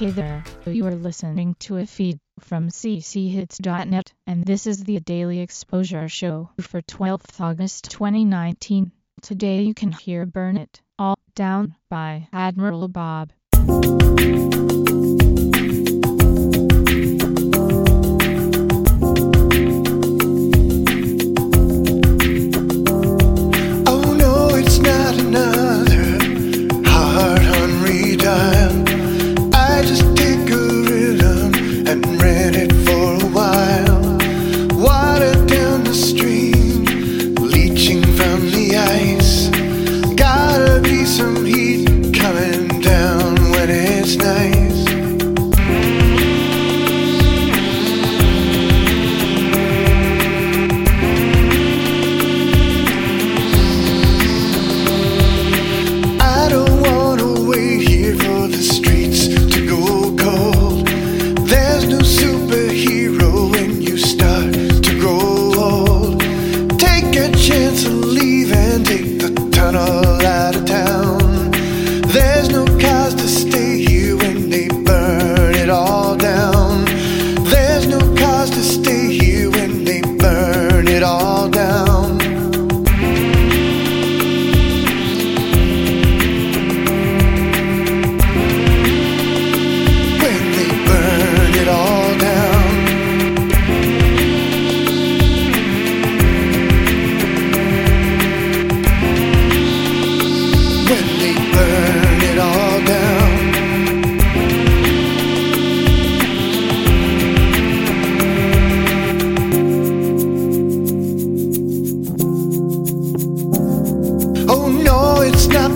Hey there, you are listening to a feed from cchits.net, and this is the Daily Exposure Show for 12th August 2019. Today you can hear Burn It All Down by Admiral Bob.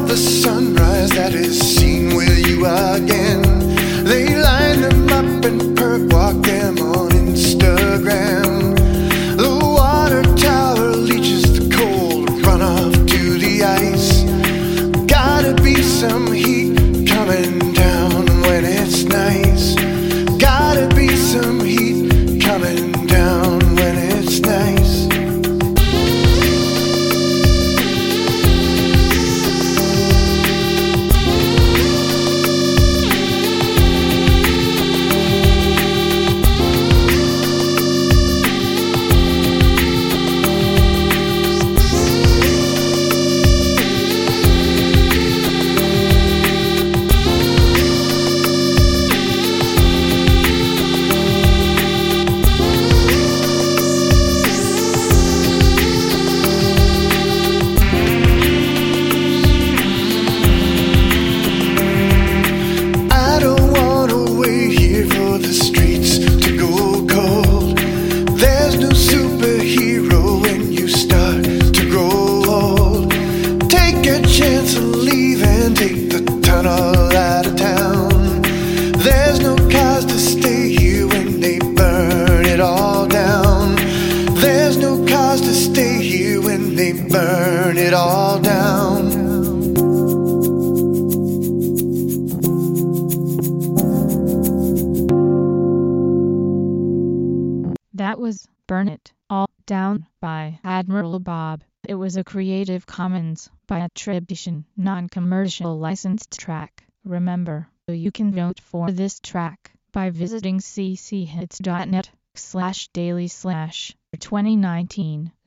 The sunrise that is seen with you again. Burn it all down. That was Burn It All Down by Admiral Bob. It was a Creative Commons by attribution, non-commercial licensed track. Remember, you can vote for this track by visiting cchits.net slash daily slash 2019